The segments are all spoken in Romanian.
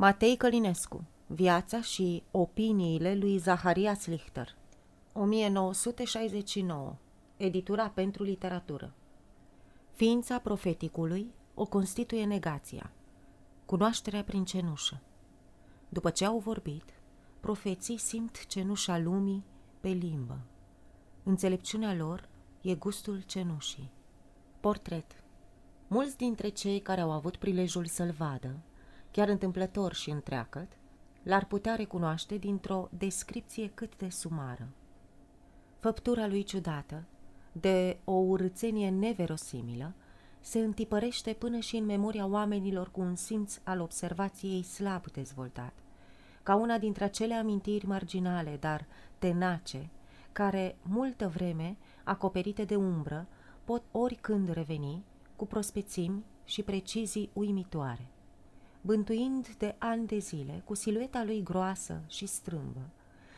Matei Călinescu Viața și opiniile lui Zaharia Slichter 1969 Editura pentru literatură Ființa profeticului o constituie negația, cunoașterea prin cenușă. După ce au vorbit, profeții simt cenușa lumii pe limbă. Înțelepciunea lor e gustul cenușii. Portret Mulți dintre cei care au avut prilejul să-l vadă, chiar întâmplător și întreacăt, l-ar putea recunoaște dintr-o descripție cât de sumară. Făptura lui ciudată, de o urățenie neverosimilă, se întipărește până și în memoria oamenilor cu un simț al observației slab dezvoltat, ca una dintre acele amintiri marginale, dar tenace, care, multă vreme, acoperite de umbră, pot oricând reveni, cu prospețimi și precizii uimitoare. Bântuind de ani de zile, cu silueta lui groasă și strâmbă,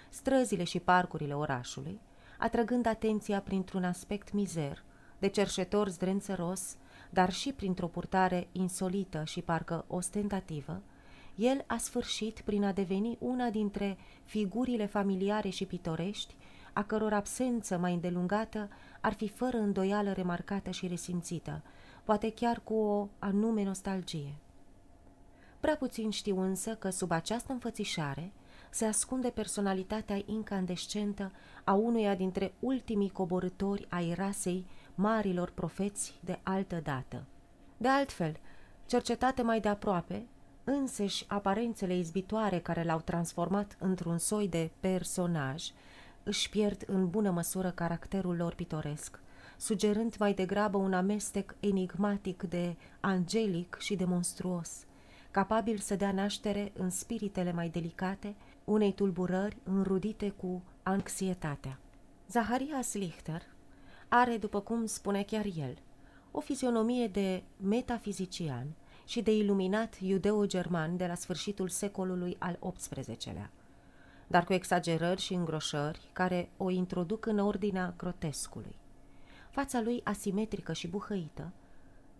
străzile și parcurile orașului, atrăgând atenția printr-un aspect mizer, de cerșetor zdrențăros, dar și printr-o purtare insolită și parcă ostentativă, el a sfârșit prin a deveni una dintre figurile familiare și pitorești, a căror absență mai îndelungată ar fi fără îndoială remarcată și resimțită, poate chiar cu o anume nostalgie. Prea puțin știu însă că sub această înfățișare se ascunde personalitatea incandescentă a unuia dintre ultimii coborători ai rasei marilor profeți de altă dată. De altfel, cercetate mai de aproape, înseși aparențele izbitoare care l-au transformat într-un soi de personaj, își pierd în bună măsură caracterul lor pitoresc, sugerând mai degrabă un amestec enigmatic de angelic și de monstruos, capabil să dea naștere în spiritele mai delicate unei tulburări înrudite cu anxietatea. Zaharia Slichter are, după cum spune chiar el, o fizionomie de metafizician și de iluminat iudeo-german de la sfârșitul secolului al XVIII-lea, dar cu exagerări și îngroșări care o introduc în ordinea grotescului. Fața lui asimetrică și buhăită,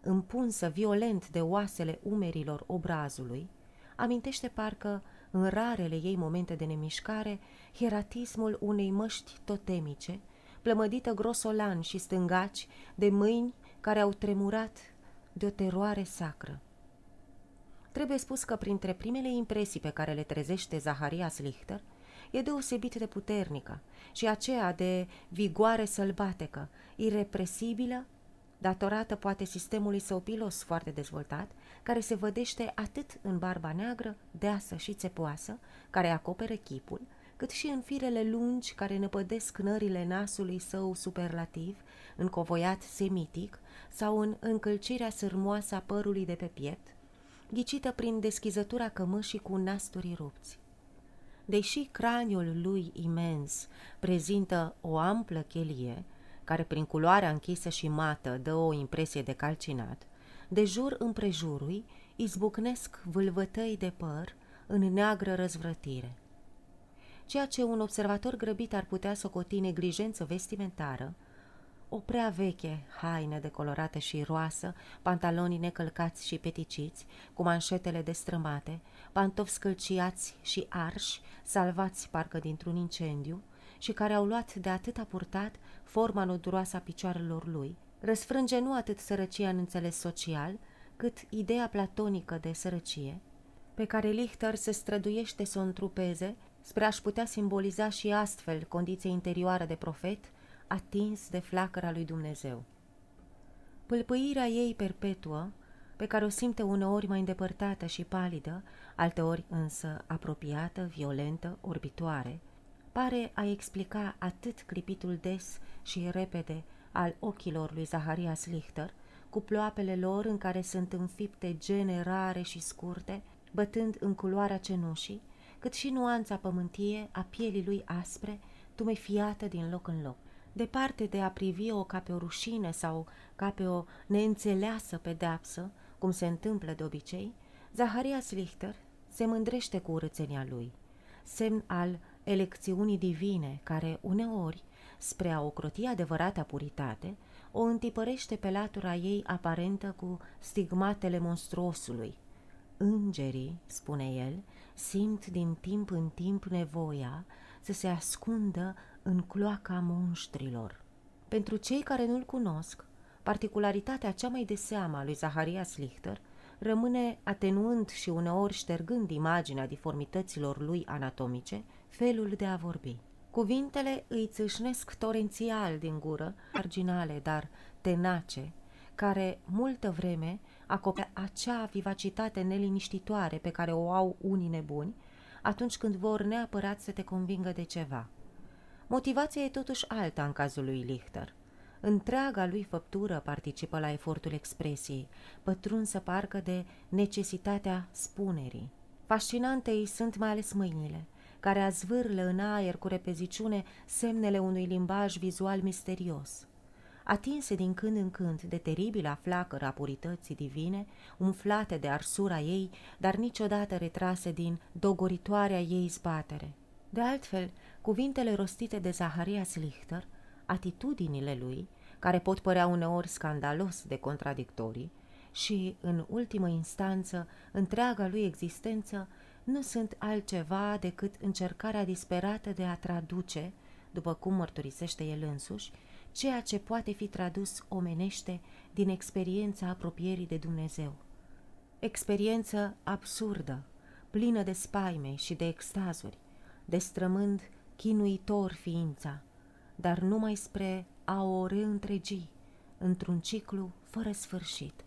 împunsă violent de oasele umerilor obrazului, amintește parcă, în rarele ei momente de nemișcare, hieratismul unei măști totemice, plămădită grosolan și stângaci de mâini care au tremurat de o teroare sacră. Trebuie spus că printre primele impresii pe care le trezește Zaharia Slichter e deosebit de puternică și aceea de vigoare sălbatecă, irepresibilă, datorată poate sistemului său pilos foarte dezvoltat, care se vădește atât în barba neagră, deasă și țepoasă, care acoperă chipul, cât și în firele lungi care năpădesc nările nasului său superlativ, încovoiat semitic, sau în încălcirea sârmoasă a părului de pe piept, ghicită prin deschizătura cămășii cu nasturi rupți. Deși craniul lui imens prezintă o amplă chelie, care prin culoarea închisă și mată dă o impresie de calcinat, de jur împrejurui izbucnesc vâlvătăi de păr în neagră răzvrătire. Ceea ce un observator grăbit ar putea socoti neglijență vestimentară, o prea veche haină decolorată și roasă, pantaloni necălcați și peticiți, cu manșetele destrămate, pantofi scălciați și arși, salvați parcă dintr-un incendiu, și care au luat de atâta purtat forma noduroasă a picioarelor lui, răsfrânge nu atât sărăcia în înțeles social, cât ideea platonică de sărăcie, pe care Lichter se străduiește să o întrupeze spre a-și putea simboliza și astfel condiția interioară de profet, atins de flacăra lui Dumnezeu. Pâlpâirea ei perpetuă, pe care o simte uneori mai îndepărtată și palidă, alteori însă apropiată, violentă, orbitoare, pare a explica atât clipitul des și repede al ochilor lui Zaharia Slichter, cu ploapele lor în care sunt înfipte gene rare și scurte, bătând în culoarea cenușii, cât și nuanța pământie a pielii lui aspre, tumefiată din loc în loc. Departe de a privi-o ca pe o rușine sau ca pe o neînțeleasă pedeapsă, cum se întâmplă de obicei, Zaharia Slichter se mândrește cu urățenia lui, semn al elecțiunii divine care uneori, spre a ocroti adevărata puritate, o întipărește pe latura ei aparentă cu stigmatele monstruosului, Îngerii, spune el, simt din timp în timp nevoia să se ascundă în cloaca monștrilor. Pentru cei care nu-l cunosc, particularitatea cea mai de seamă a lui Zaharias Lichter rămâne atenuând și uneori ștergând imaginea diformităților lui anatomice, felul de a vorbi. Cuvintele îi țâșnesc torențial din gură, marginale, dar tenace, care multă vreme acoperă acea vivacitate neliniștitoare pe care o au unii nebuni atunci când vor neapărat să te convingă de ceva. Motivația e totuși alta în cazul lui Lichter. Întreaga lui făptură participă la efortul expresiei, pătrunsă parcă de necesitatea spunerii. Fascinante îi sunt mai ales mâinile, care azvârlă în aer cu repeziciune semnele unui limbaj vizual misterios. Atinse din când în când de teribila flacără a purității divine, umflate de arsura ei, dar niciodată retrase din dogoritoarea ei zbatere. De altfel, cuvintele rostite de Zaharias Lichter, atitudinile lui, care pot părea uneori scandalos de contradictorii, și, în ultimă instanță, întreaga lui existență, nu sunt altceva decât încercarea disperată de a traduce, după cum mărturisește el însuși, ceea ce poate fi tradus omenește din experiența apropierii de Dumnezeu. Experiență absurdă, plină de spaime și de extazuri, destrămând chinuitor ființa, dar numai spre a o reîntregi într-un ciclu fără sfârșit.